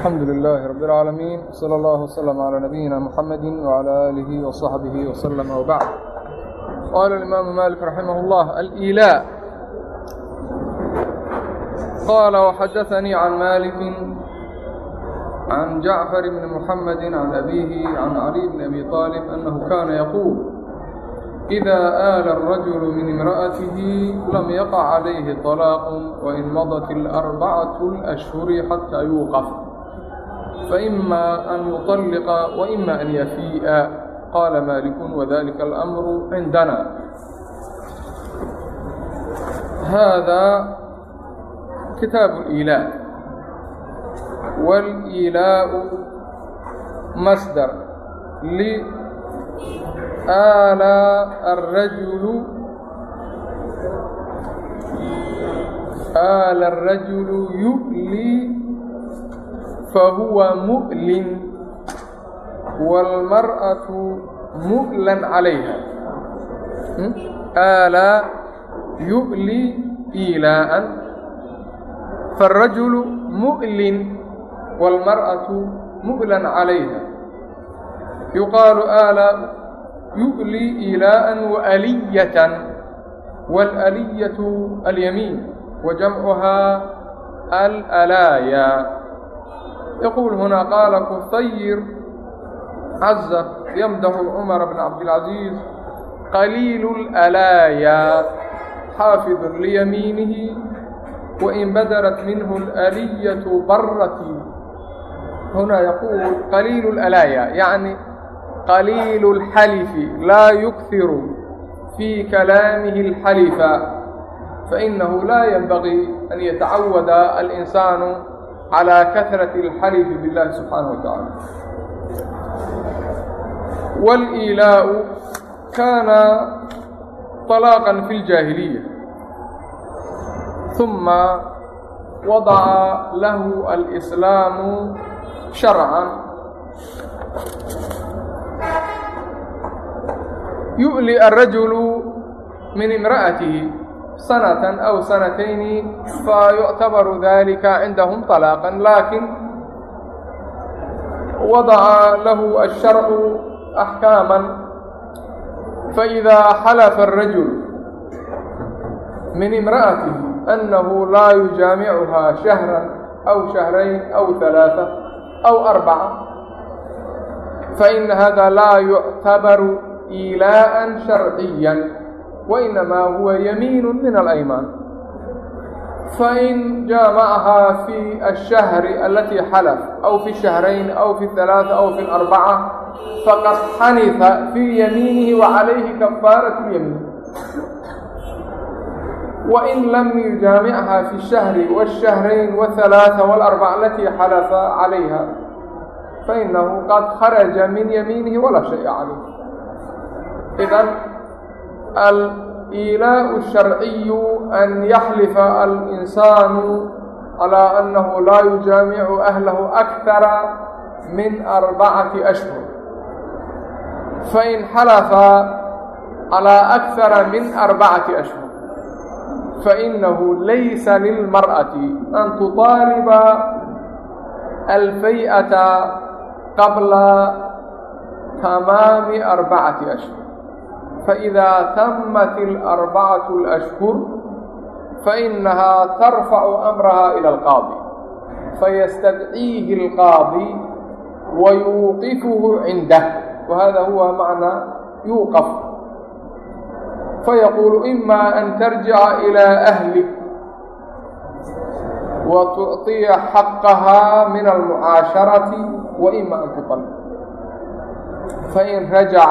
alxamdu lilaahi rabi اlcaalamiin salى اllahu wslm calىa nabiyina muxamedi wcalى aalihi وصaxbihi wslm wbacd qaala alimaamu malik raximah اllah aliilaa qaala waxadaanii can maliki can jacfar bni muxamedi can abiihi can caliy bni abi طaalib annahu kaana yaquul إida aala الrajulu min imra'atihi lam yaqac calayhi طalaaq wain madat اlarbacatu اlأshhuri xataa yuuqaf فإma an yuطلقa وإma an yafii'a qاla maaliكu وdalika الأmru cindana hada kitaaب الإilaa wاlإilaaءu masdar lآlaa الrajulu aala الrajulu yulii fahuwa mu'lin wاlmarأaةu mu'lan calayha hmm? alaa yu'li ilaa'an faالrajulu mu'lin wاlmarأaةu mu'lan calayha yuqaalu alaa yu'li ilaa'an waaliyatan wاlأliyatu alyamiin wa jamcuhaa alalaaya يquل هنaa qاaل كsayr cزة ymdح cمر بن cabdالعaزيiز qليل الألاayا xاaفظ ليميiنه وإn bdرت مiنه الألية bartي هنaa يquل qليل الألاayا يعnي qليل الxلف laa يkثir في كلامه الxلفa فإنه lا ينبغي أن يتعawd الإنسان calى kahraة اlxalifi biاllahi subxaanaه wa tacaala wاliilaaءu kaana طalaaqan fi اljaahiliya ثuma wadaca lahu alslaamu sharcan yu'li الrajulu min imra'atihi sanatan aw sanatayni fa yuctabaru dalika cindahum طalaaqan laakin wadaca lahu الsharcu axkaaman faإidaa xalafa الrajul min imra'atihi annahu laa yujaamicuhaa shahran aw shahrayn aw ثalaaثa aw arbaca fain hada laa yuctabaru ilaa'an sharciya شرعيا وإنما هو يمين من الأيمان فإن جامعها في الشهر التي حلف أو في الشهرين أو في الثلاثة أو في الأربعة فقد حنث في يمينه وعليه كفارة اليمين وإن لم يجامعها في الشهر والشهرين والثلاثة والأربعة التي حلف عليها فإنه قد خرج من يمينه ولا شيء عليه إذا al-iilaa sharciyu an yaxlifa al-insaanu calaa annahu laa yujaamicu ahlahu akthara min arbacati ashhur fain xalafa calaa akthara min arbacati ashhur fainahu laysa lilmar'ati an tuطaaliba alfay'ata qabla tamaami arbacati ashhur فإdا تمت الأربعة الأشهر فإنhا ترفع أمرhا إلى القاضي فيستدعيه القاضي ويوqفه عindه وhذا هو معنى يوqف فيقول إmا أن ترجع إلى أهلك وتعطي حقها من المعاشرة وإmا أن تطلق فإن رجع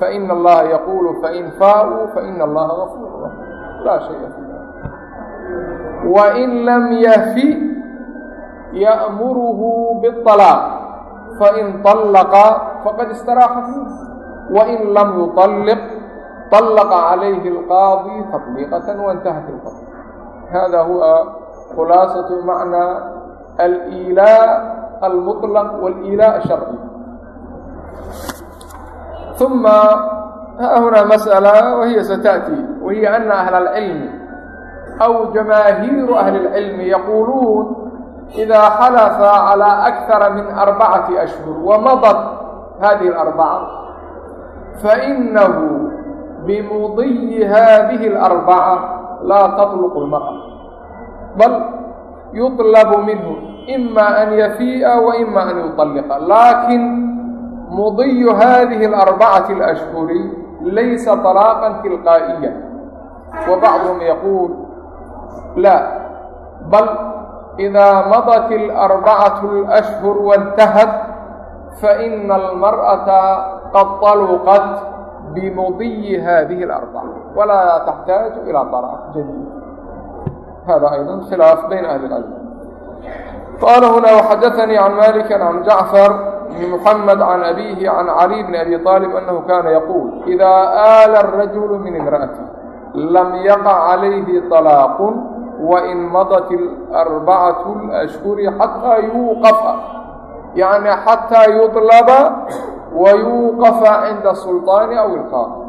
فإن الله يقول فإن فاءوا فإن الله غفور رحيم لا شيء في ذلك وإن لم يف يأمره بالطلاق فإن طلق فقد استراح فيه وإن لم يطلق طلق عليه القاضي تطليقة وانتهت القضية هذا هو خلاصة معنى الإيلاء المطلق والإيلاء الشرعي ثم ها هنا مسألة وهي ستأتي وهي أن أهل العلم أو جماهير أهل العلم يقولون إذا حلف على أكثر من أربعة أشهر ومضت هذه الأربعة فإنه بمضي هذه الأربعة لا تطلق المرأة بل يطلب منه إما أن يفيء وإما أن يطلق لكن mudiyu hadihi alarbacati alashhuri laysa طalaaqan tilqaa'iya wa bacduhum yaquul la bal idaa madat alarbacatu alashhur waاntahat faإna almar'ata qad طaluqat bimudiyi hadihi اlarbaca walaa taxtaaju ilaa طalaaq jadiid hada ayda khilaaf bayna ahli اcilm qaala huna waxadaanii can malik can jacfar بن محمد عن أبيه عن علي بن أبي طالب أنه كان يقول إذا آل الرجل من امرأته لم يقع عليه طلاق وإن مضت الأربعة الأشهر حتى يوقف يعني حتى يطلب ويوقف عند السلطان أو القاضي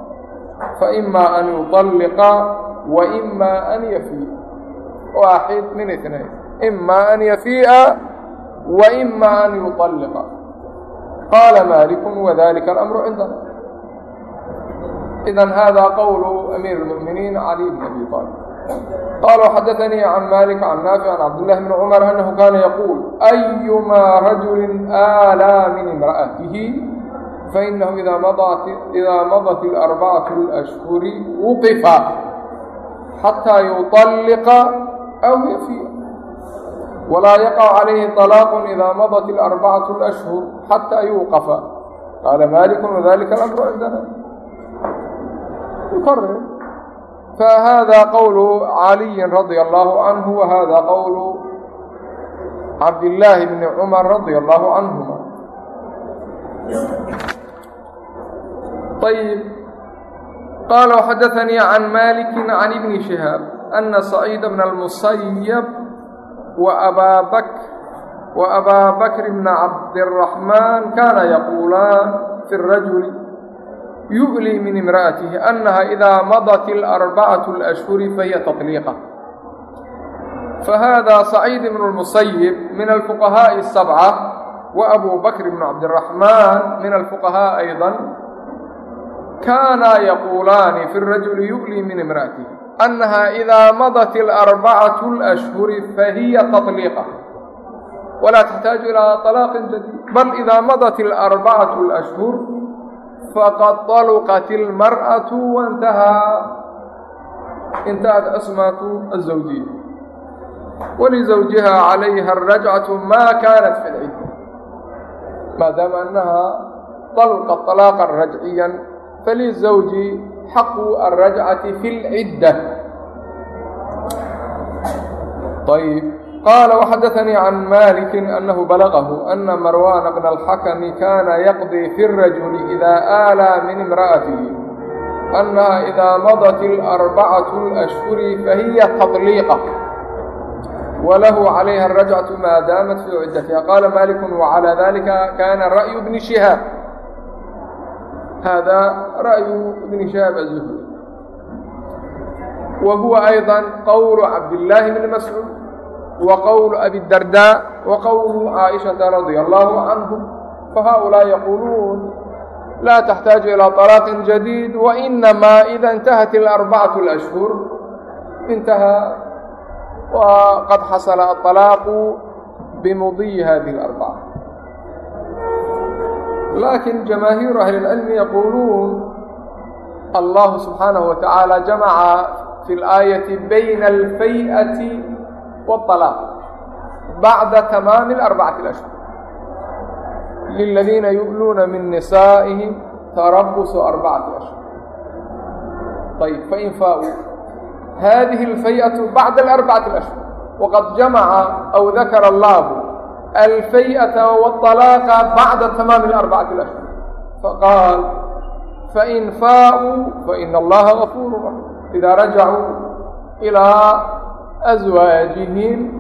فإما أن يطلق وإما أن يفيء واحد من اثنين إما أن يفيء وإما أن يطلق qaala maaliku wadalika alamru cindana idan hada qowlu amiir اlmu'miniin caliy bn abi aalib qala وxadaثnii can malik can naafic can cabdالlahi bni cumar anahu kana yaquul ayumaa rajuli aalaa min imra'atihi fainahu idaa madat اlarbacatu اlأshhuri wuqifa xataa yuطalliqa aw yafiya walaa yaqac calayhi طalaaqu idaa madat ilarbacatu alashhur xataa yuuqafa qaala maalikun wadalika alamru cindana yukarrir fahada qowlu caliyin radia allaahu canhu wa hada qowlu cabdillaahi bni cumar radia allaahu canhuma ayib qaala xadaanii can maaliki can ibni shihaab ana saciida bna almusayab سعيد بن المصيب وأبا بكر وأبا بكر بن عبد الرحمن كان يقولان في الرجل يؤلي من امرأته أنها إذا مضت الأربعة الأشهر فهي تطليقة فهذا سعيد بن المصيب من الفقهاء السبعة وأبو بكر بن عبد الرحمن من الفقهاء أيضا كانا يقولان في الرجل يؤلي من امرأته أنها إذا مضت الأربعة الأشهر فهي تطليقة ولا تحتاج إلى طلاق جديد بل إذا مضت الأربعة الأشهر فقد طلقت المرأة وانتهى انتهت أسمة الزوجية ولزوجها عليها الرجعة ما كانت في العدة ما دام أنها طلقت طلاقا رجعيا xaqu alrajcati fi اlcidda ayb qala وxadaثnii can maliki anahu balagahu ana marwana bna اlxakmi kana yaqdii fi الrajuli ida aala min imra'atihi anaha ida madat اlarbacatu اlأshhuri fahiya taطliiqa وlah عalayha الrajcaة ma daamat fi ciddatiha qala malik وعalى dalika kana ra'yu bni shihaab هذا رأي ابن شهاب الزهري وهو أيضا قول عبد الله بن مسعود وقول أبي الدرداء وقول عائشة رضي الله عنهم فهؤلاء يقولون لا تحتاج إلى طلاق جديد وإنما إذا انتهت الأربعة الأشهر انتهى وقد حصل الطلاق بمضي هذه الأربعة laakiin jamaahiiru ahlilcilmi yaquuluun allahu subxaanahu wa tacaala jamaca fi اlaayati bayna alfay'ati waاطalaaq bacda tamaami arbacati ashhur liladiina yu'luuna min nisaa'ihim tarabusu arbacati ashhur ayb fain faa'uu hadihi اlfay'atu bacda arbacati ashhur waqad jamaca aw dakara allahu الفيئة والطلاق بعد تمام الأربعة الأشهر فقال فإن فاءوا فإن الله غفور رحيم إذا رجعوا إلى أزواجهم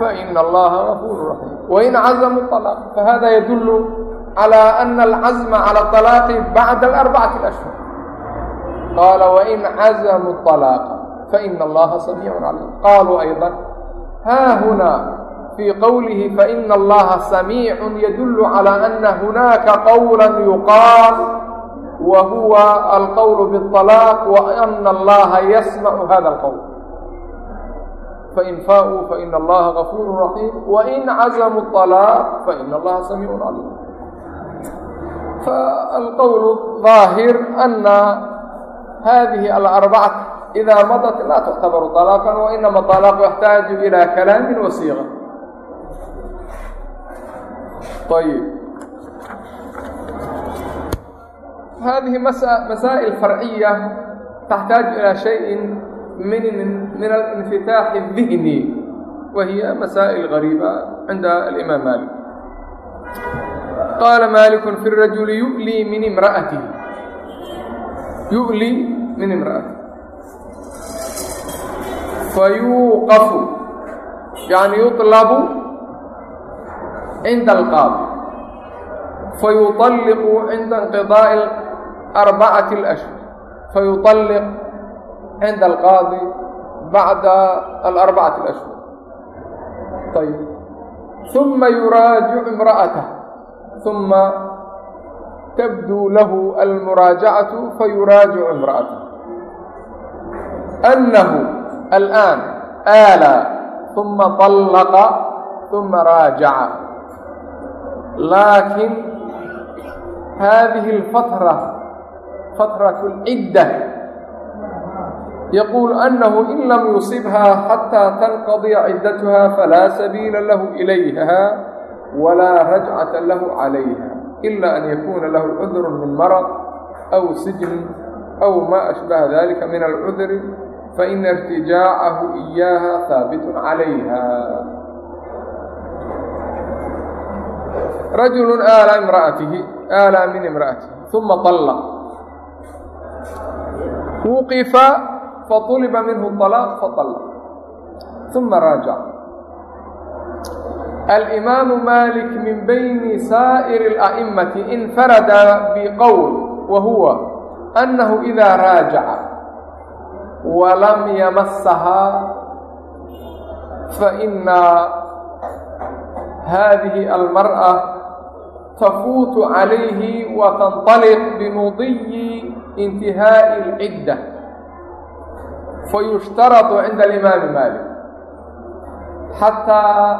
فإن الله غفور رحيم وإن عزموا الطلاق فهذا يدل على أن العزم على الطلاق بعد الأربعة الأشهر قال وإن عزموا الطلاق فإن الله سميع عليم قالوا أيضا ها هنا fii qowlihi faina allaha samiicun yadullu calaa ana hunaaka qowla yuqaal wa huwa alqowlu biاطalaaq waana allaha yasmacu hada alqowl fain faau faina allaha gafuuru raxiim wain cazamu alaaq faina allaha samiicun caliim. فالqول ظاahir أنa hadihi aلأربcaة إda madt la تعtaبر طلاقا وإnama طلاq يحتاaج إilى kalاam وasيغة ayb hadihi masaa'il farciya taxtaaju ilaa shayin min min alinfitaaxi الdihni wa hiya masaa'il gariiba cinda alimaam maalik qaala maalikun fi rajuli yulii min imra'ati yu'li min imra'ati fayuuqafu yani yuطlabu cinda alqaadi fayualliqu cinda inqidaa'i arbacati alashhur fayualliq cinda alqaadi bacda alarbacati alashhur ayb uma yuraajicu imra'atah uma tabduu lahu almuraajacatu fayuraajicu imra'atah annahu alآan aala uma طallaqa uma raajaca راجع لكن هذه الفترة فترة العدة يقول أنه إن لم يصبها حتى تنقضي عدتها فلا سبيل له إليها ولا رجعة له عليها إلا أن يكون له عذر من مرض أو سجن أو ما أشبه ذلك من العذر فإن ارتجاعه إياها ثابت عليها رجل آلى امرأته آلى من امرأته ثم طلق وقف فطلب منه الطلاق فطلق ثم راجع الإمام مالك من بين سائر الأئمة انفرد بقول وهو أنه إذا راجع ولم يمسها فإن هذه المرأة تفوت عليه وتنطلق بمضي انتهاء العدة فيشترط عند الإمام مالك حتى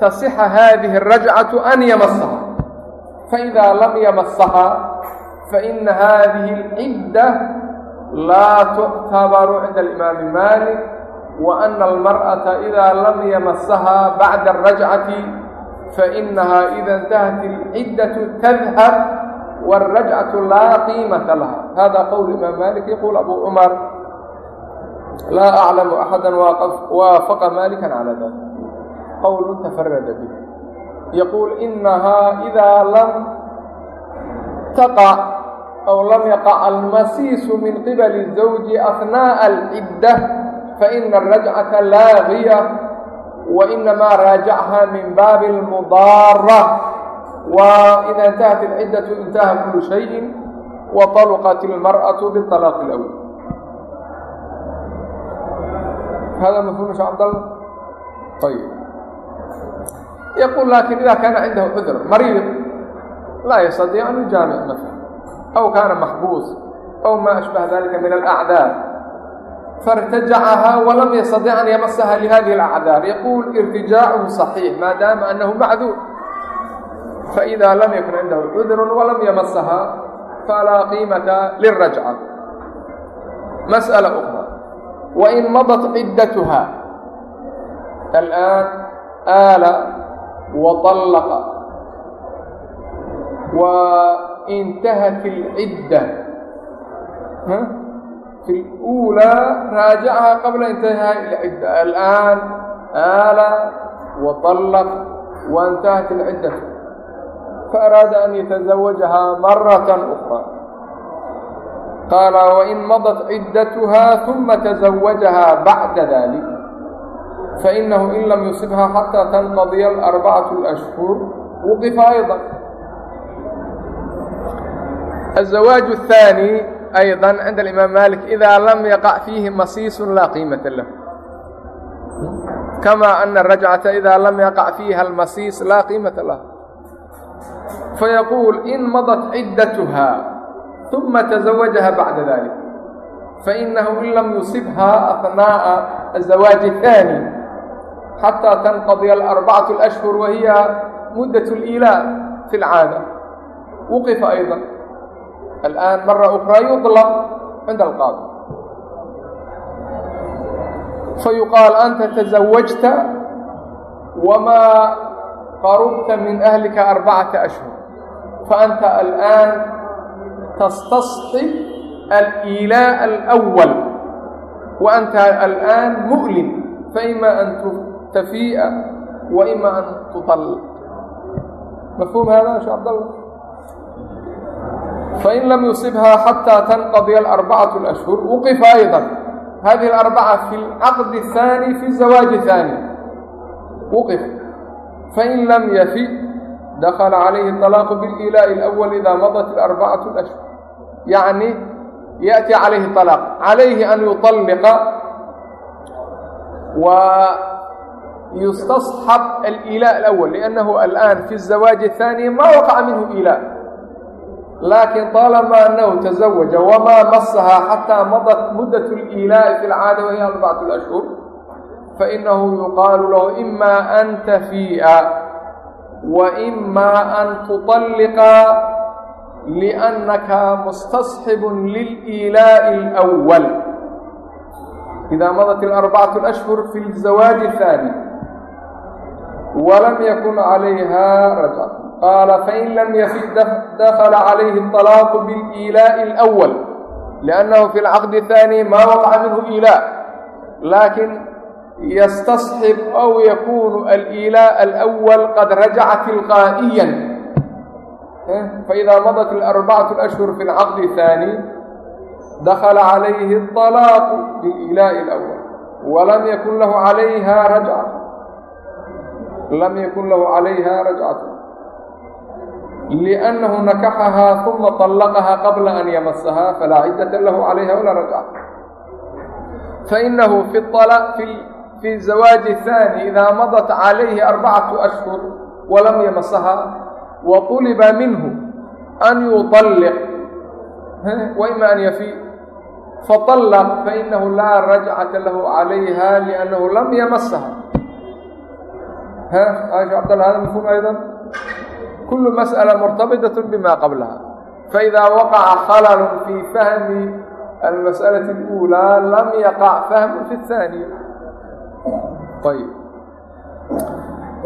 تصح هذه الرجعة أن يمسها فإذا لم يمسها فإن هذه العدة لا تعتبر عند الإمام مالك وأن المرأة إذا لم يمسها بعد الرجعة fainahaa ida intahat ilciddatu tadhab wاrajcatu laa qiimata laha hada qowl imaam malik yaquul abu cumar laa aclamu axada waafaqa malika calى dalik qowl tafarada bih yaquul inahaa idaa lam taqac aw lam yaqac almasiisu min qibali الzawji asnaaءa alcidda faina arajcata laagiya وإنما راجعها من bاب المضارة وإذا انتهت العدة انتهى كل شيء وطلقت المرأة بالطلاق الأول هذا مفهوم شيخ عبد الله طيب يقول لكن إذا كان عنده عذر مريض لا يستطيع أن يجامع مثلا أو كان محبوس أو ما أشبه ذلك من الأعذار fairtajacahaa walam yastadic an yamasaha lihadihi alacdaar yaquul irtijaacuhu saxiix maadaama annahu macduur faidaa lam yakun cindahu cudrun walam yamasaha falaa qiimata lirajca masأala ukra wain madat ciddatuha alaan aala waطallaqa wa intahat اlcidda hmm? fi اlأulىa raajacaha qabla intay hay alaan aala waطallq waاntahat اlciddat faaraada an yataزawajahaa maraة أkrى qaala wain madat ciddatuha ثuma taزawajahaa bacda dalik fainahu in lam yusibha xatىa tanqadiya alarbacatu اlأshhur wuqifa ayضا الزawaaج الثaanي أيضا عند الإمام مالك إذا لم يقع فيه مصيص لا قيمة له كما أن الرجعة إذا لم يقع فيها المصيص لا قيمة له فيقول إن مضت عدتها ثم تزوجها بعد ذلك فإنه إن لم يصبها أثناء الزواج الثاني حتى تنقضي الأربعة الأشهر وهي مدة الإيلاء في العادة وقف أيضا الآن مرة أخرى يطلق عند القاضي فيقال أنت تزوجت وما قربت من أهلك أربعة أشهر فأنت الآن تستصحب الإيلاء الأول وأنت الآن مؤلم فإما أن تفيئ وإما أن تطلق مفهوم هذا يا شيخ عبد الله fain lam yusibhaa xataa tanqadiya alarbacatu alashhur wuqifa aydan hadihi alarbaca fi lcaqdi ahaani fi zawaaji haani wuqif fain lam yafi dakhala calayhi اطalaaqu biاlilaa'i alawal idaa madat alarbacatu alashhur yacni yaأti calayhi طalaaq calayhi an yuطalliqa و yustasxab alilaء alأwal liأnnahu alآan fi الzawaaji الثaani ma waqaca minhu ilaء laakiin طalama anahu taزawaja wamaa masahaa xataa madat muddat اliilaa'i fi lcaada wahiy arbacat ashhur fainahu yuqaalu lahu ima an tafii'a wإmaa an tuطalliqa liannaka mustasxib lilإilaaءi اlأwal إida madat اlarbacatu ashhur fi zawaaji الhaani walam yakun calayha rajca qaala fain lam yafid dakla calayhi اطalaaqu biاliilaaءi اlأwal liأnnahu fi اlcaqdi الثaani ma waqca minhu iilaa laakin yastasxib aw yakunu aliilaaء alأwal qad rajaca tilqaa'iyan faإidaa madat اlarbacatu اlأshhur fi اlcaqdi الثaani dakla calayhi الطalaaqu biاliilaaءi اlأwal walam yakun lahu calayha rajcatu lam yakun lahu calayha rajcatu liannahu nakaxahaa uma طallaqahaa qabla an yamasahaa falaa ciddata lahu calayha walaa rajca fainahu fi fi zawaaji اhaani idaa madat calayhi arbacatu ashhur walam yamasahaa wa طuliba minhu an yuطalliq wa ima an yafiiq faطallq fainahu laa rajcata lahu calayha liannahu lam yamasaha cabdalla hada mafhuum aydan kulu masأla murtabidaة bima qablaha faإida waqaca khalal fii fahmi almasأlaةi اlأulىa lam yaqac fahm fi الثaaniya ayb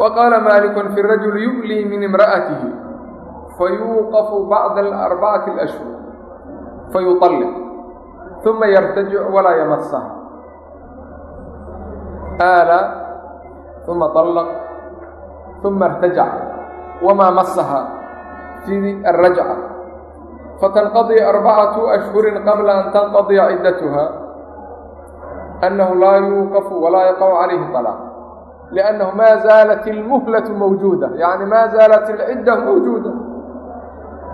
waqaala malik fi rajul yu'lii min imra'atihi fayuuqafu bacda arbacati اlأshhur fayuطalq ثuma yartajic walaa yamasaha aala ثuma طalq ثuma اrtajac ثم ارتجع وما مسها في الرجعة فتنقضي أربعة أشهر قبل أن تنقضي عدتها أنه لا يوقف ولا يقع عليه طلاق لأنه ما زالت المهلة موجودة يعني ما زالت العدة موجودة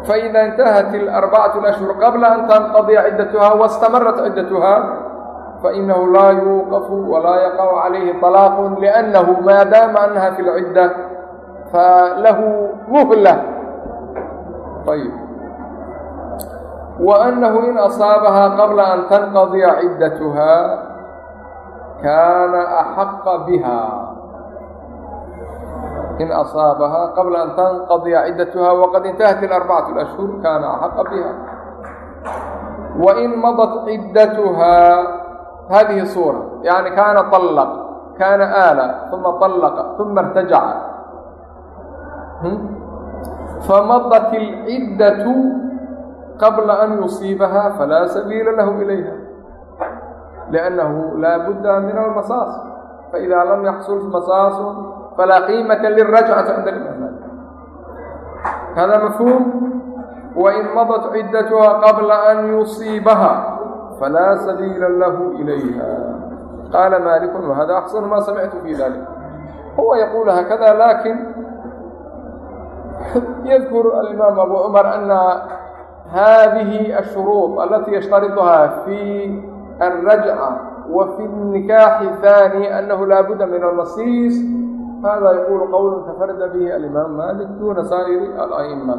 فإذا انتهت الأربعة الأشهر قبل أن تنقضي عدتها واستمرت عدتها فإنه لا يوقف ولا يقع عليه طلاق لأنه ما دام أنها falahu muhla ayb wa annahu in asaabahaa qabla an tanqadiya ciddatuhaa kaana axaqa biha in asaabahaa qabla an tanqadiya ciddatuhaa waqad intahat ilarbacatu alashhur kaana axaqa biha wain madat ciddatuhaa hadihi suura yani kaana طallaqa kaana aala uma طallaqa uma اrtajaca ارتجع فمضت العدة قبل أن يصيبها فلا سبيل له إليها لأنه لا بد من المصاص فإذا لم يحصل مصاص فلا قيمة للرجعة عند الإمام هذا مفهوم وإن مضت عدتها قبل أن يصيبها فلا سبيل له إليها قال مالك وهذا أحسن ما سمعت في ذلك هو يقول هكذا لكن يذكر الإمام أبو عمر أن هذه الشروط التي يشترطها في الرجعة وفي النكاح الثاني أنه لا بد من النصيص هذا يقول قول تفرد به الإمام مالك دون سائر الأئمة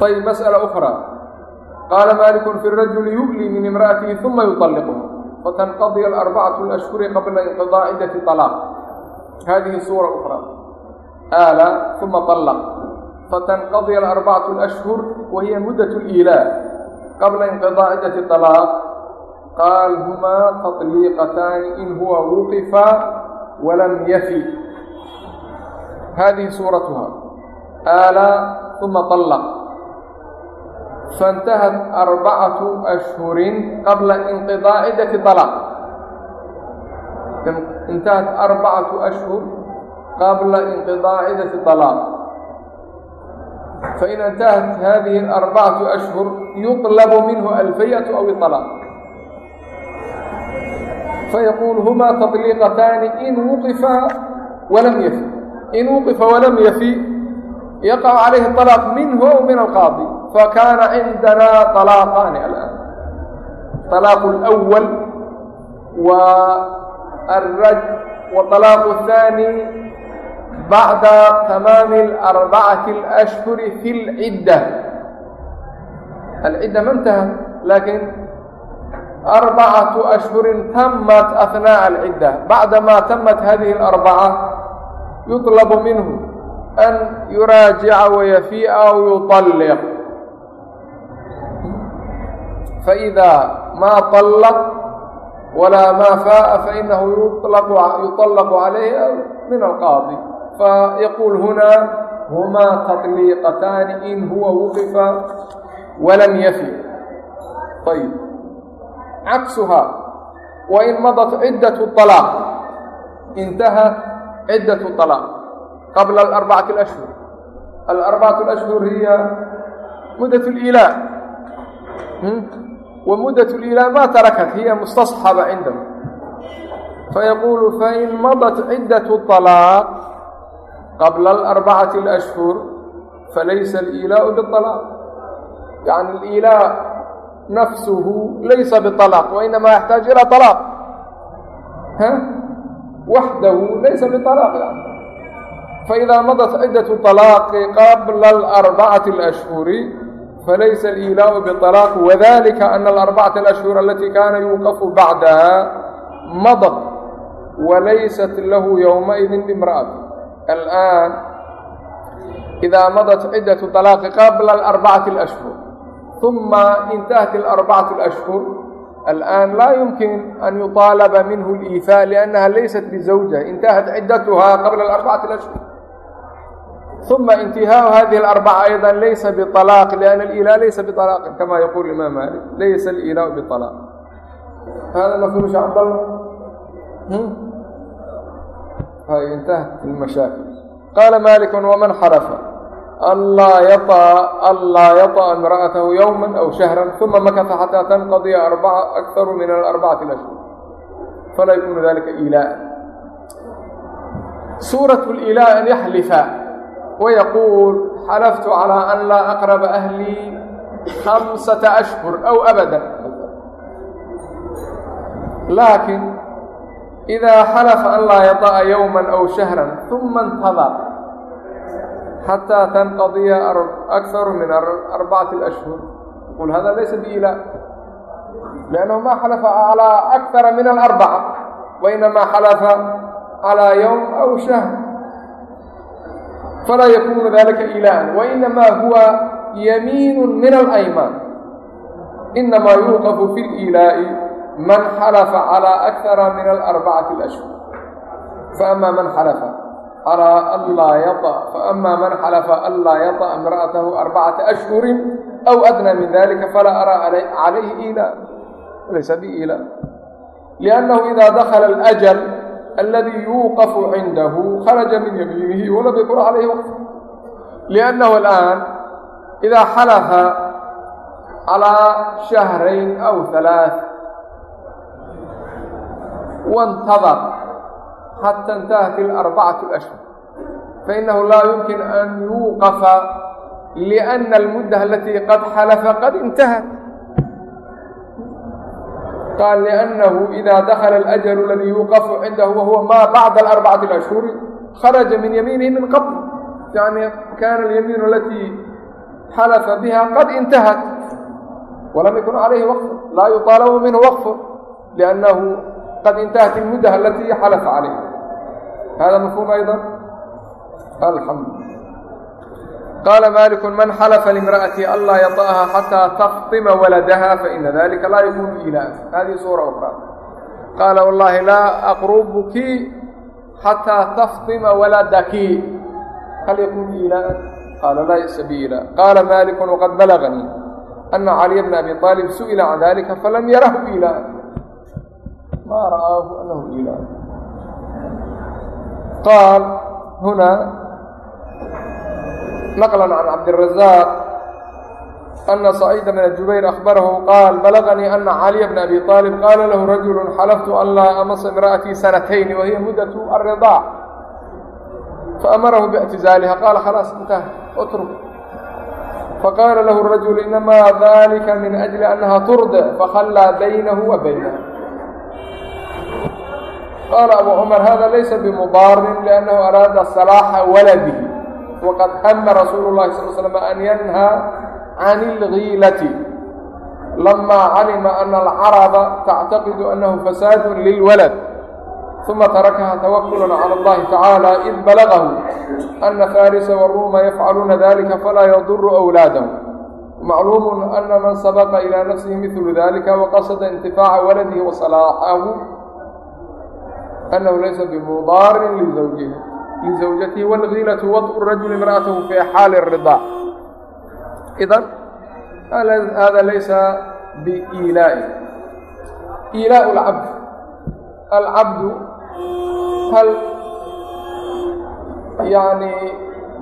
طيب مسألة أخرى قال مالك في الرجل يؤلي من امرأته ثم يطلقها فتنقضي الأربعة الأشهر قبل انقضاء عدة طلاق hadihi suura ukra aala uma طalq fatanqadi aarbacaة اأshhur wa hiya muddaة اliilaa qabla inqiضاa ciddati طalaaq qaal humaa taطliiqataani in huwa wuqifa walam yafi hadihi suuratuha aala uma طalq faاntahat arbacaة أshhurin qabla inqiضاa ciddati طalaq intaهت aربcaة أشهر qabلa انقiضاaعdة طلاq fain اnتaهت hذiه الأربcaة أشهر يطلب minh الفyة أو الطلاq فيقول hma تطليqتاn in وقفa وlm yفي in وqفa وlm yفي يقع عaليه الطلاq minh و min القاaضي فkاna عindna طلاqاn الآن طلاq الأول waa الرج وطلاق الثاني بعد تمام الأربعة الأشهر في العدة العدة ما انتهت لكن أربعة أشهر تمت أثناء العدة بعدما تمت هذه الأربعة يطلب منه أن يراجع ويفيء أو يطلق فإذا ما طلق walaa maa faaa fainahu yuطalaqu calayha min alqaadi fayaquul huna hmaa taطliiqataani in huwa wuqifa walam yafi ayb caksuhaa wain madat ciddatu طalaaq intahat ciddatu طalaaq qabla alarbacati alashhur alarbacatu alashhur hiya muddat lilaa الإيلاء ومدة الإيلاء ما تركت هي مستصحبة عندهم فيقول فإن مضت عدة الطلاق قبل الأربعة الأشهر فليس الإيلاء بالطلاق يعني الإيلاء نفسه ليس بطلاق وإنما يحتاج إلى طلاق ها وحده ليس بطلاق يعني فإذا مضت عدة الطلاق قبل الأربعة falaysa aliilaaءu biطalaaq wadalika ana alarbacata alashhur alatii kaana yuuqafu bacdaha madad walaysat lahu yowmaidin bimra'at alآan idaa madat cidaة طalaaqi qabla alarbacati اlashhur ثuma intahat alarbacatu اlashhur alآan laa yumkin an yuطaalaba minhu اliifa liأnnaha laysat bizawja intahat cidatuha qabla alarbacati اlashhur ثم انتهاء هذه الأربعة أيضا ليس بطلاق لأن الإله ليس بطلاق كما يقول الإمام مالك ليس الإله بطلاق هذا مفهوم شيخ عبد الله هاي انتهت المشاكل قال مالك ومن حرف الله يطأ الله يطأ امرأته يوما أو شهرا ثم مكث حتى تنقضي أربعة أكثر من الأربعة الأشهر فلا يكون ذلك إيلاء سورة الإيلاء أن يحلف ويقول حلفت على أن لا أقرب أهلي خمسة أشهر أو أبدا لكن إذا حلف أن لا يطأ يوما أو شهرا ثم انتظر حتى تنقضي أكثر من أربعة الأشهر يقول هذا ليس بإله لأنه ما حلف على أكثر من الأربعة وإنما حلف على يوم أو شهر falaa yakuunu dalika ilaahan wainamaa huwa yamiinu min alaymaan inamaa yuuqafu fi liilaa'i man xalafa calaa akara min alarbacati alashhur faama man xalafa calaa anlaa yada faama man xalafa anlaa yada'a imra'atahu arbacata ashhurin aw adnaa min dalika falaa araa calayhi iilaa laysa biiilaa liannahu idaa dakhala alajal الذي يوقف عنده خرج من يمينه ولم يكن عليه وقف لأنه الآن إذا حلف على شهرين أو ثلاث وانتظر حتى انتهت الأربعة الأشهر فإنه لا يمكن أن يوقف لأن المدة التي قد حلف قد انتهت qaal liأnnahu إida dakla الأjل اladii yuuqafu cindahu wahuwa ma bacda الأربcaةi الأshhuri kharaja min yamiinihi min qabl yani kana اlyamiin alatii xalafa biha qad intahat walam yakun calayhi waqf laa yuطaalabu minhu waqf liأnnahu qad intahat اlmuddah alatii xalafa calayha hada mafhum ayضا alxamdu qaala maliku man xalafa limra'ati anlaa yaطa'ha xataa taftima waladaha faina dalika laa yakunu ilaah hadihi suura ukra qaala wallahi laa aqrubuki xataa taftima waladaki hal yakunu ilaah qaala laa ya'sa biila qaala maliku waqad balaganii ana caliya bna abi طaalib su'ila can dalika falam yarahu ilaah ma ra'aahu anahu ilaah qaal huna نقلا عن عبد الرزاق أن سعيد بن جuبير أخبره قال بلغني أن علي بن أبي طالب قال له رجل حلفت أn laa أmس امرأتي سنتين وهي مدة الرضاع فأمره باعتزالها قال خلاص انتهى اترك فقال له الرجل إنما ذلك من أجل أنها ترضع فخلى بينه وبينها قال أبو عمر هذا ليس بمضار لأنه أراد صلاaحa ولده waqad hama rasuulu llahi sal slam an yanhaa can اlgiilati lama calima ana alcaraba tactaqidu annahu fasaadu lilwalad uma tarakaha tawakula cala اllahi tacaala id balagahu ana farisa waruuma yafcaluuna dalika falaa yaduru أwlaadahu macluumu ana man sabaqa ilaa nafsihi midlu dalika waqasada intifaaca waladihi wasalaaxahu annahu laysa bimudaarin lizawjihi min zawjatihi walfdilatu wad'u rajuli imra'atahu fii xaali ridaa idan hada laysa biiilaa'i iilaa cabd alcabdu hal yani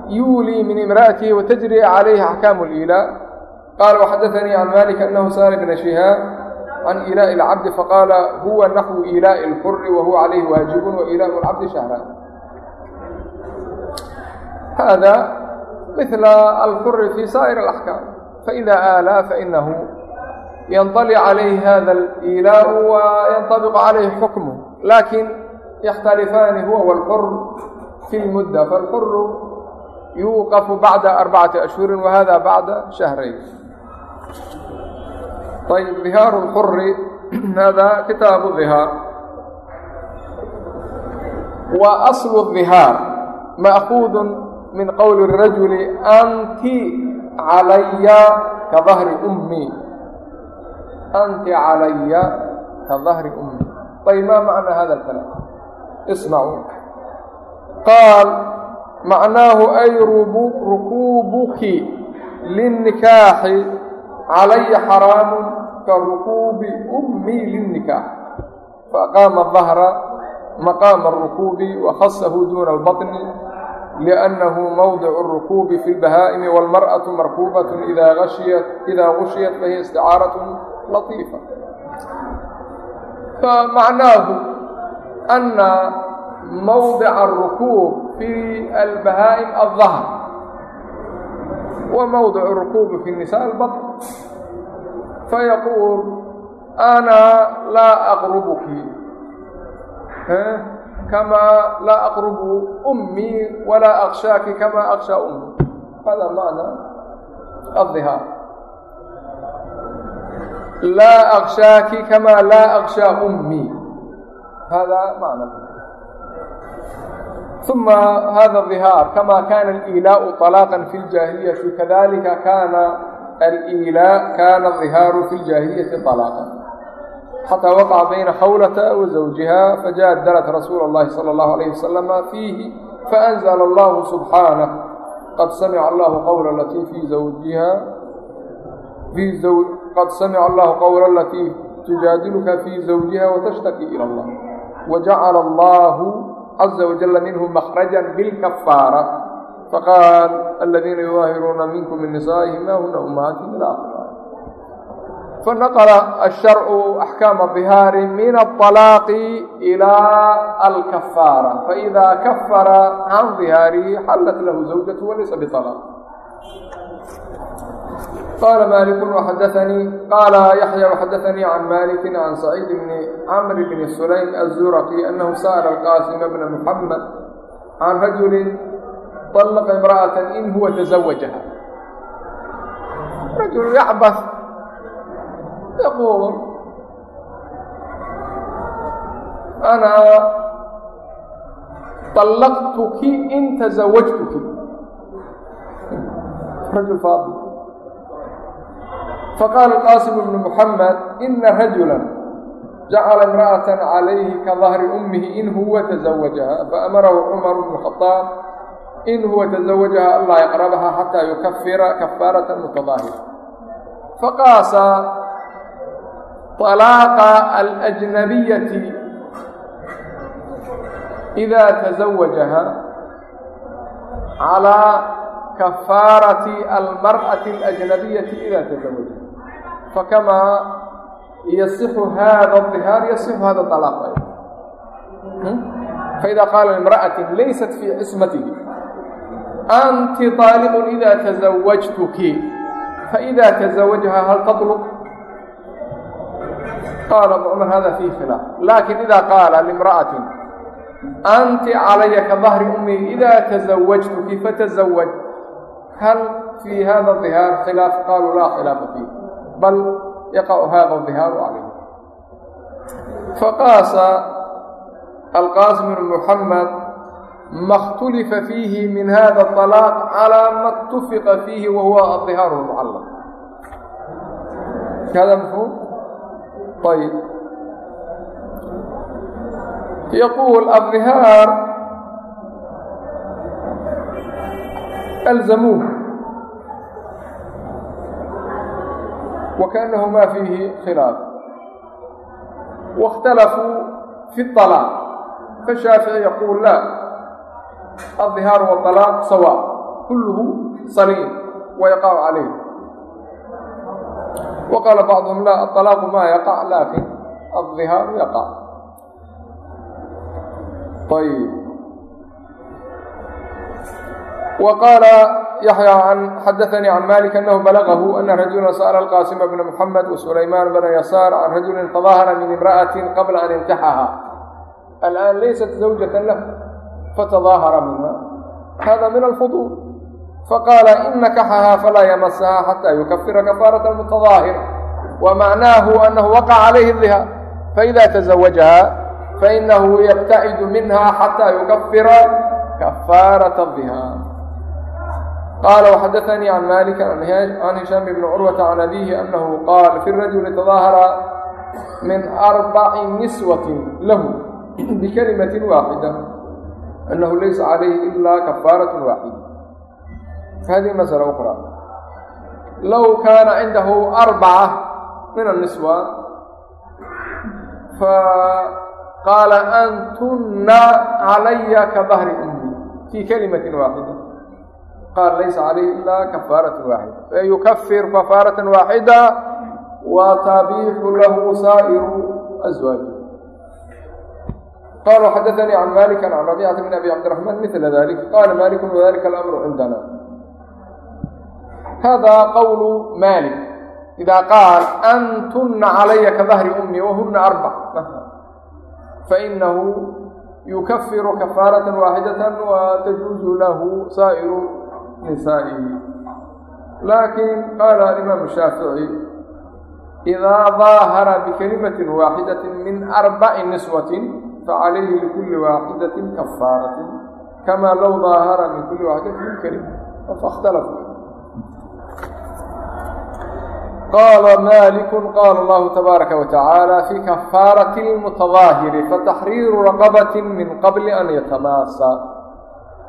yuulii min imra'atihi watajri calayhi axkaamu liilaa qaala waxadaanii can malik anahu sa'ala bna shihaab can iilaa'i alcabdi faqaala huwa naxwu iilaa'i اlxuri wa huwa calayhi waajibun wa iilaa'u alcabdi shahra hada mil alxuri fi saa'ir alaxkaam faida aalaa fainahu yanطalic calayhi hada aliilaau wa yanطabiq calayhi xukmuh laakiin yaxtalifaani huwa wاlxur fi lmudda falxuru yuuqafu bacda arbacati ashhuri wahada bacda shahrayn ayb dihaaru lxuri hada kitaabu dihaar wa aslu dihaar min qowli rajuli anti calaya ka dahri ummii anti calaya ka dahri ummii ayb maa macna hada alkalaam ismacuu qaal macnaahu ay rukuubuki linnikaaxi calaya xaraamu ka rukuubi ummii linnikaax. Faaqaama dahra maqaama arukuubi wakhasahu duuna albaطni لأنه موضع الركوب في البهائم والمرأة مركوبة إذا غشيت, إذا غشيت فهي استعارة لطيفة فمعناه أن موضع الركوب في البهائم الظهر وموضع الركوب في النساء البطن فيقول أنا لا أغربك ها kamaa laa aqrubu ummii walaa akshaaki kamaa akshaa ummii hada maana adihaar laa akshaaki kamaa laa akshaa ummii hada maana ثم هذا الظهار كما كان الإيلاء طلاقا في الجاهلية كذلك كان الإيلاء كان الظهار في الجاهلية طلاقا xataa waqaca bayna khawlata wa zawjiha fajaءat darat rasuula اllahi salى اllahu alayh wasalama fiihi faأnzla allahu subxaanah qad samica allahu qawla alatii fii zawjiha fii qad samica allahu qawla alatii tujaadiluka fii zawjiha watashtaki ilى allah wajacala allahu caza wajala minhu makhraja bilkafaara faqaal aladiina yudaahiruuna minkum min nisaa'ihim ma huna ummahaatihim ila akhir فنقل الشرع أحكام الظهار من الطلاق إلى الكفارة فإذا كفر عن ظهاره حلت له زوجته وليس بطلاق qala malik وxadaثnii qala yaحyى وxadaثnii can malik can سacيid bn cmr bn sulaym الزurqي أnahu sأل الqاsim bna mحamed can rajuli طلqa امرأة in huwa تزawجha rajul yacbaث yquul أna طلqتki in تزawجتki rajul faadil faqاla الqاsim بن محamed إna rajula jacla امرأة عalayhi kaظahri أmihi in huwa تزawجha faأmarahu cmar بن الخطاab in huwa تزawجha anlaa yqربha xatى yukafira kafaaraة mتظاahira faqaasa طلاqa الأجنبية إذا تزوجها على كفارة المرأة الأجنبية إذا تزوجها فكما يصح هذا الظهار يصح هذا الطلاق أيضا فإذا قال لامرأة ليست في عصمته أنت طالق إذا تزوجتك فإذا تزوجها هل تطلق قال ابن عمر هذا فيه خلاف لكن إذا قال لامرأة أنت علي كظهر أمي إذا تزوجتك فتزوج هل في هذا الظهار خلاف قالوا لا خلاف فيه بل يقع هذا الظهار عليه فقاس القاسم بن محمد ما اختلف فيه من هذا الطلاق على ما اتفق فيه وهو الظهار المعلق ayb yaquul adhihaar alzamuuh wa kaanahu maa fiihi khilaaf واktalafuu fi الطalاaq faالshaafiعي yaquul la aلظihaar wالطalاaq sawاء kulhu saliim wa yaqaع calayh وقال بعضهم لا الطلاق ما يقع لكن الظهار يقع طيب وقال يحيى عن حدثني عن مالك أنه بلغه أن رجلا سأل القاسم بن محمد وسليمان بن يسار عن رجل تظاهر من امرأة قبل أن ينكحها الآن ليست زوجة له فتظاهر منها هذا من الفضول فقال إن نكحها فلا يمسها حتى يكفر كفارة المتظاهر ومعناه أنه وقع عليه الظهار فإذا تزوجها فإنه يبتعد منها حتى يكفر كفارة الظهار قال وحدثني عن مالك عن هشام بن عروة عن أبيه أنه قال في الرجل تظاهر من أربع نسوة له بكلمة واحدة أنه ليس عليه hadihi masala ukhra low kaana cindahu arbaca min anniswan fa qaala antunna calaya ka bahri ummi fii kalimatin waaxida qaala laysa calayhi ilaa kafaaratan waaxida fayukafir kafaaratan waaxida wa tabiixu lahu saa'iru aswaaji قالوا حدثني عن مالك عن ربيعة بن أبي عبد الرحمن مثل ذلك. قال مالك وذلك الأمر عندنا هذا قول مالك إذا قال أنتن علي كظهر أمي وهن أربع فإنه يكفر كفارة واحدة وتجوز له سائر نسائه لكن قال الإمام الشافعي إذا ظاهر بكلمة واحدة من أربع نسوة فعليه لكل واحدة كفارة كما لو ظاهر من كل واحدة من كلمة فاختلفوا قال مالك قال الله تبارك وتعالى في كفارة المتظاهر فتحرير رقبة من قبل أن يتماسى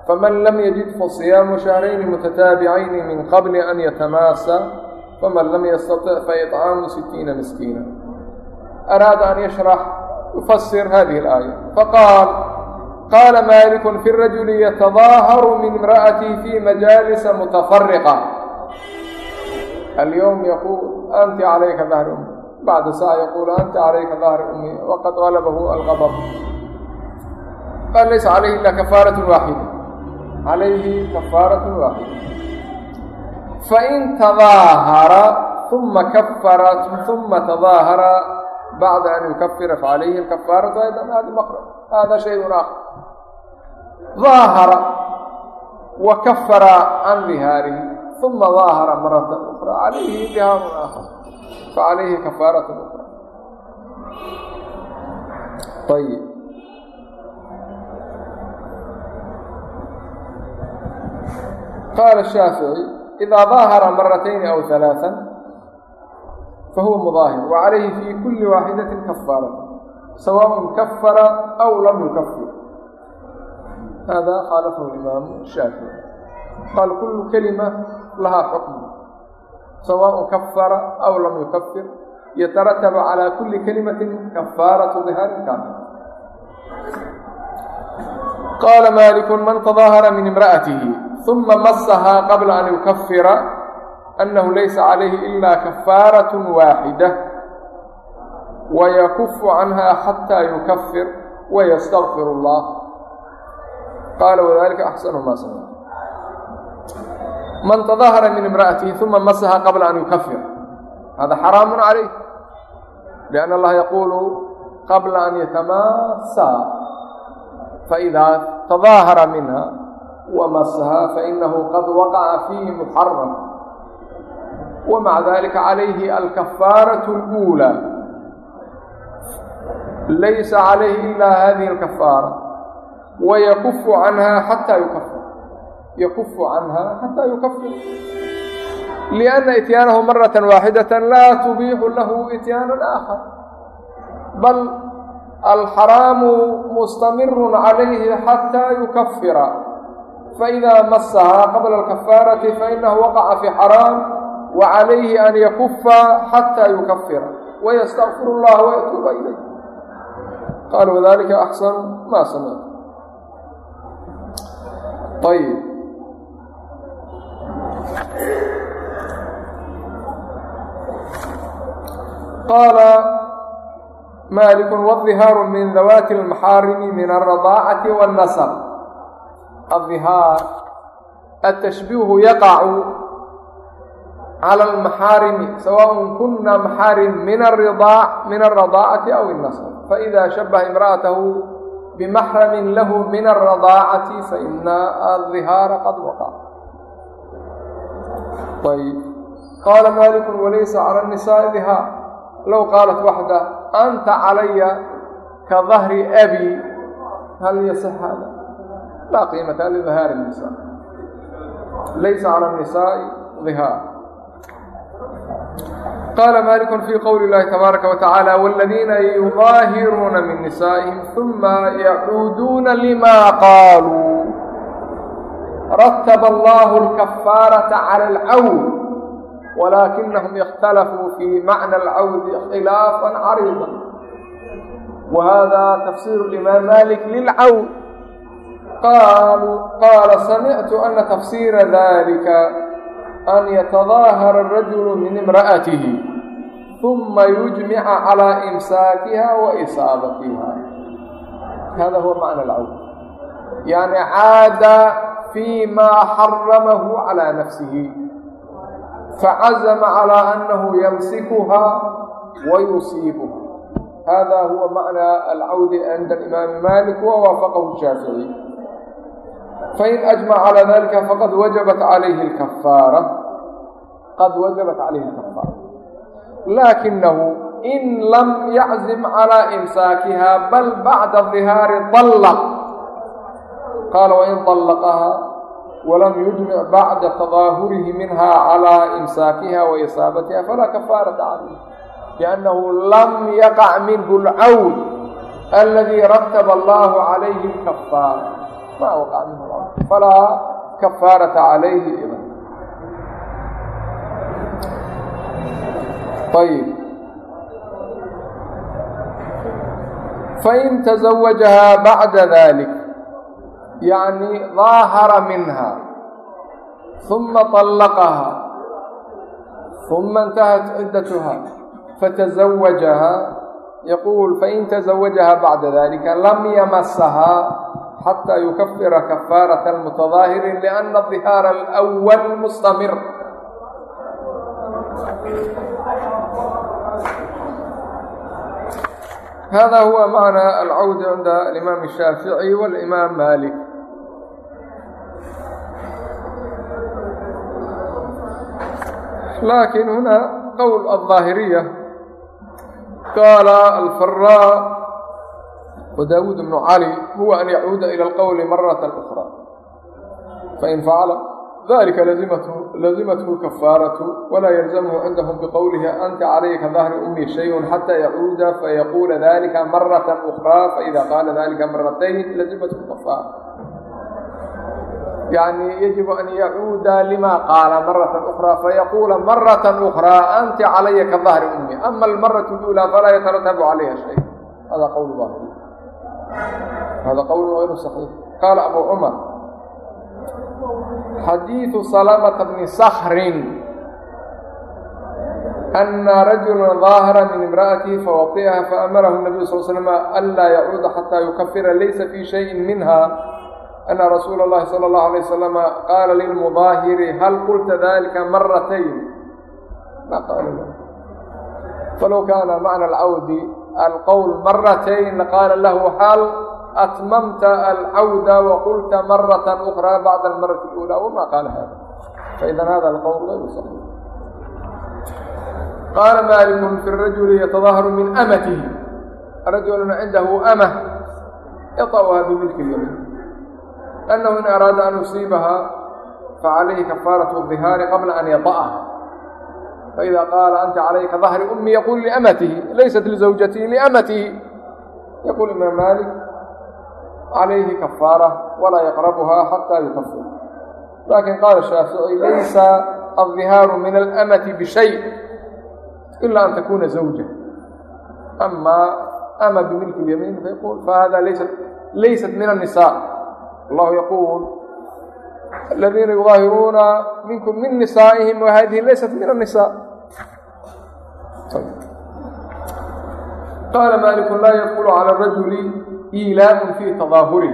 فمن لم يجد فصيام شهرين متتابعين من قبل أن يتماسى فمن لم يستطع فإطعام ستين مسكينا أراد أن يشرح يفسر هذه الآية فقال قال مالك في الرجل يتظاهر من امرأته في مجالس متفرقة اليوم يقول أنت عليك ظهر أمي بعد ساعة يقول أنت عليك ظهر أمي وقد غلبه الغضب قال ليس عليه إلا كفارة واحدة عليه كفارة واحدة fain tadaahara uma kafara uma tadaahara bacda an yukafira facalayhi alkafaaratu aydan hadi maqrab hada shayun aakhar daahara wa kafara can dihaarihi uma daahara maratan ukra calayhi dihaarun aakhar facalayhi kafaarat ukra ayib qaala shaafici idaa daahara maratayni aw halaaan fahuwa mudaahir wa calayhi fi kuli waaxidatin kafaarat sawaء kafara aw lam yukafir hada khaalafahu imaamu shaafici qaal kulu kelima lahaa xukm sawaء kafara aw lam yukafir yترتب على كل كلمة كفاaرة ظهاaر كامل قال مالك من تظاهر من امرأته ثم مسها قبل أن يكفر أنه ليس عليه إلا كفاaرة واحدة ويكف عنها حتى يكفر ويستغفر الله قال وذلك أحسن ما man tadahara min imra'atihi uma masaha qabla an yukafir. Hada xaraamun calayh lianna allaha yaquulu qabla an yatamaasaa faidaa tadaahara minha wamasaha fainahu qad waqaca fiihi muxaram wamaca dalika calayhi alkafaaraة اlأuulى laysa calayhi ila hadihi اlkafaara wayakufu canha xataa yukafir يكفر يكف عنها حتى يكفر لأن إتيانه مرة واحدة لا تبيح له إتيانا آخر بل الحرام مستمر عليه حتى يكفر فإذا مسها قبل الكفارة فإنه وقع في حرام وعليه أن يكف حتى يكفر ويستغفر الله ويتوب إليه قال وذلك أحسن ما سمعت طيب قال مالك والظهاar min ذawات المحاarم min الرضاعة والنسب الظهاar التشبيه يقع على المحاarم سواء kuna محاarم min من الرضاعة أو النسب فإذا شبه امرأته بمحرم له من الرضاعة فإن الظهاar قد وقع طيب قال مالك وليس على النساء ظهاar low qaalat waxda anta calaya ka dahri abi hal yasix hada laa qiimata lidahaari الnisaa laysa calى الnisaaءi dihaar qaala malik fi qowli اllahi tabaaraka wataعaalى wاladiina yudaahiruuna min nisaa'ihim ثuma yacuuduuna lima qaaluu رتب الله الكفارة على العود ولكنهم اختلفوا في معنى العود خلافا عريضا وهذا تفسير الإمام مالك للعود قال قال سمعت أن تفسير ذلك أن يتظاهر الرجل من امرأته ثم يجمع على إمساكها وإصابتها هذا هو معنى العود يعني عاد فيما حرمه على نفسه فعزم على أنه يمسكها ويصيبها هذا هو معنى العود عند الإمام مالك ووافقه الشافعي فإن أجمع على ذلك فقد وجبت عليه الكفارة قد وجبت عليه الكفارة لكنه إن لم يعزم على إمساكها بل بعد الظهار طلق قال وإن طلقها ولم يجمع بعد تظاهره منها على إمساكها وإصابتها فلا كفارة عليه لأنه لم يقع منه العود الذي رتب الله عليه الكفارة ما وقع منه العود فلا كفارة عليه إذا طيب فإن تزوجها بعد ذلك yacni daahara minha huma طallaqaha huma intahat ciddatuha fataزawajaha yaquul fain taزawajaha bacda dalika lam yamasaha xatى yukafira kafaaraة mutadaahirin lأna dihaar اlأwal mustamir هذا هو معنى alcawd عند الإمام الشافعي والإمام مالك. lakin huna qowl الظaahiriya qaala alfaraa wdaawuud bnu cali huwa an yacuuda ilى اlqowli maraة أخrى fain facala ذلika lazimathu الكفاaraة وla ylزmhu cindhm bqowlihi أnta عalayka ظahri أmi شhayء xatى yacuuda fayaquula ذلika maraة أخrى faإida qaala ذلika maratayn lazimathu الكفاarة يعني يجب أن يعود لما قال مرة أخرى فيقول مرة أخرى أنت علي كظهر أمي أما المرة الأولى فلا يترتب عليها شيء هذا قول ظاهر هذا قول غير صحيح قال أبو عمر حديث سلامة بن صخر أن رجلا ظاهر من امرأته فوطئها فأمره النبي صلى الله عليه وسلم ألا يعود حتى يكفر ليس في شيء منها ana rasuula اllahi salى اllahu alay wasalam qaala lilmudaahiri hal qulta dalika maratayn falow kaana macna alcawdi alqowl maratayn laqaala lahu hal atmamta alcawda waqulta marata ukraa bacda almarati اlأulى wama qaala hada faidan hada alqowl gayru saxiix qaala maaliku fi rajuli yatadaharu min amatihi rajulun cindahu amah yaطأha bimilki اlyamin أنه إن أراد أن يصيبها فعليه كفارة الظهار قبل أن يطأها فإذا قال أنت عليك ظهر أمي يقول لأمته ليست لزوجته لأمته يقول إمام مالك عليه كفارة ولا يقربها حتى يكفر لكن قال الشافعي ليس الظهار من الأمة بشيء إلا أن تكون زوجة أما أما بملك اليمين فيقول فهذا ليست ليست من النساء الله يقول الذين يظاهرون منكم من نسائهم وهذه ليست من النساء طيب. قال مالك لا يدخل على الرجل إيلاء في تظاهره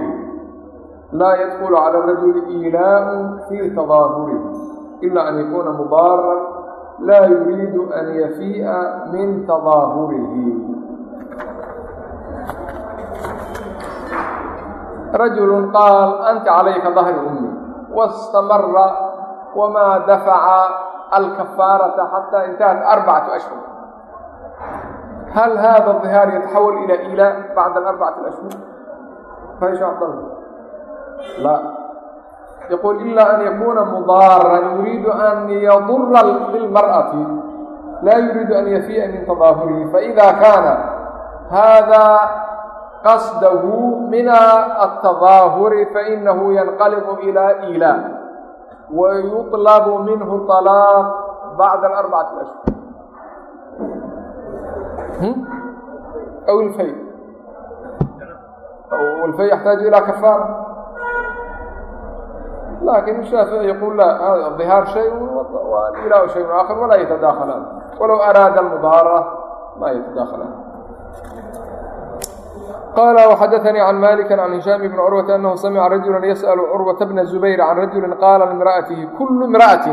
لا يدخل على الرجل إيلاء في تظاهره إلا أن يكون مضارا لا يريد أن يفيء من تظاهره رجل قال أنت عليك ظهر أمي واستمر وما دفع الكفارة حتى انتهت أربعة أشهر هل هذا الظهار يتحول إلى إيلاء بعد الأربعة الأشهر فايش عبد الله لا يقول إلا أن يكون مضارا يريد أن يضر بالمرأة لا يريد أن يفيء من تظاهره فإذا qasdahu min ataظaahuri fainahu yanqalibu ila ila wayuطlabu minhu طalaaq bacda arbacati ashhur. Hmm? Aw ilfay walfay yaxtaaju ila kafaara laakiin الشhaafiعي yqul la hada ظihaar shay wاlilah shayn aakhir walaa yatadakhalaan walow araada اlmudaara laa yatadakhalaan ما يتداخلان قال وxdثnي عن مالك عن هiشام بن cروة أنه سمع رجuلا يسأل cروة بن زبير عن رجuل qاla لامرأته كل امرأة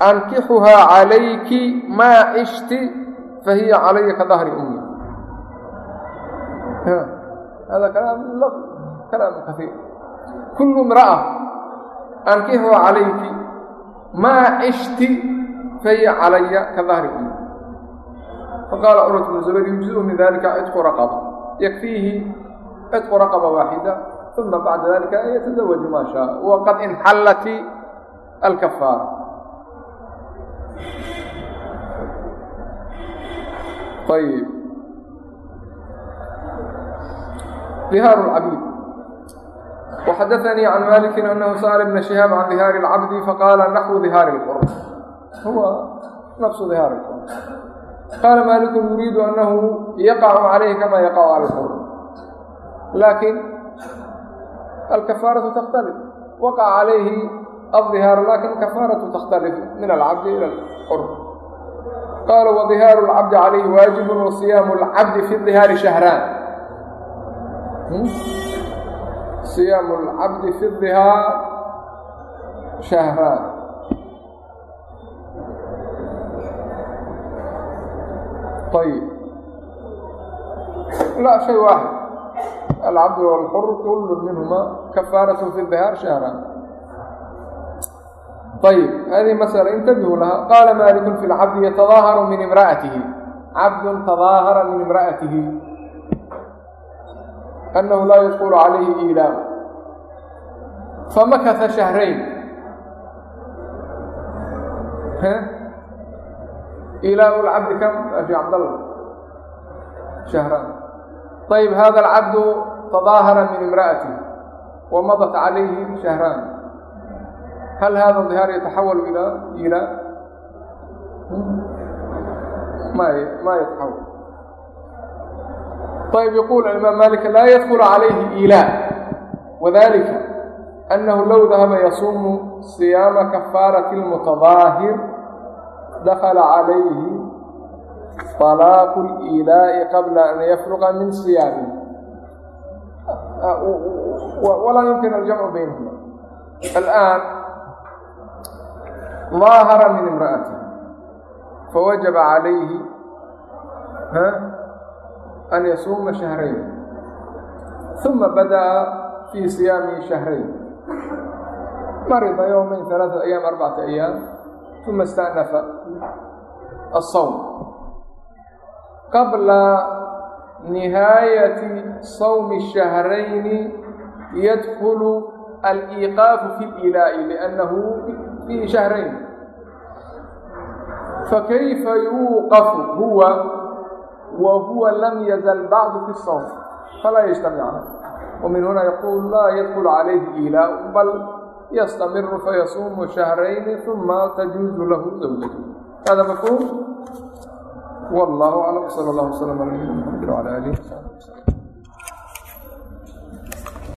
أnkixuhaa عalayki ma cشhti fahiy عalaya kaظهر أمي hada كلام kثير كل امرأة أnkixuhaa عalayki ma cشhti fahiy عalaya kaظهر أمي faqاla cروة بن زبير يجزئ min ذلika cتق yakfiihi cidqu raqaba waaxida uma bacda dalika an yatasawaju maa shaa waqad inxallat alkafaara ayb dihaaru lcabiid waxadaanii can maliki anahu sa'ala bna shihaab can dihaari اlcabdi faqaala naxwu dihaari اlqurb huwa nafsu dihaari اlqurb qaala maaliku yuriidu annahu yaqacu calayhi kama yaqacu cala lxur laakiin alkafaaratu takhtalif waqaca calayhi aldihaaru laakin alkafaaratu takhtalif min alcabdi ila alxurm qaala wadihaaru alcabdi calayhi waajibun wa siyaamu alcabdi fi dihaari shahraan siyaamu alcabdi fi dihaar shahraan ayib la shay waaxid alcabd wاlxur kul minhuma kafaaraة fi الdihaar shahraan ayib hadihi masأla intabihuu laha qaala maliku fi اlcabdi yatadaaharu min imra'atihi cabd tadaahara min imra'atihi أنه لا يدخل عليه إيلاء فمكث شهرين إيلاء العبد كم أخي عبد الله شهران طيب هذا العبد تظاهر من امرأته ومضت عليه شهران هل هذا الظهار يتحول إلى إيلاء ما ما يتحول طيب يقول الإمام مالك لا يدخل عليه إيلاء وذلك أنه لو ذهب يصوم صيام كفارة dakla calayhi طalaaqu اliilaa'i qabla an yafruqa min siyaami walaa yumkin aljamcu baynahuma alaan ظaahara min imra'ati fawajaba calayhi an yasuuma shahrayn ثuma bada'a fii siyaami shahrayn marida yowmayn ثalaaثa ayaam arbacata ayaam أربعة أيام ثم استأنف الصوم قبل نهاية صوم الشهرين يدخل الإيقاف في الإيلاء لأنه فيه شهرين فكيف يوقف هو وهو لم يزل بعد في الصوم فلا يجتمعان ومن هنا يقول لا يدخل عليه إيلاء بل يستمر فيصوم شهرين ثم تجوز له زوجته هذا مفهوم والله أعلم صلى الله وسلم على نبينا محمد وعلى آله وصحبه وسلم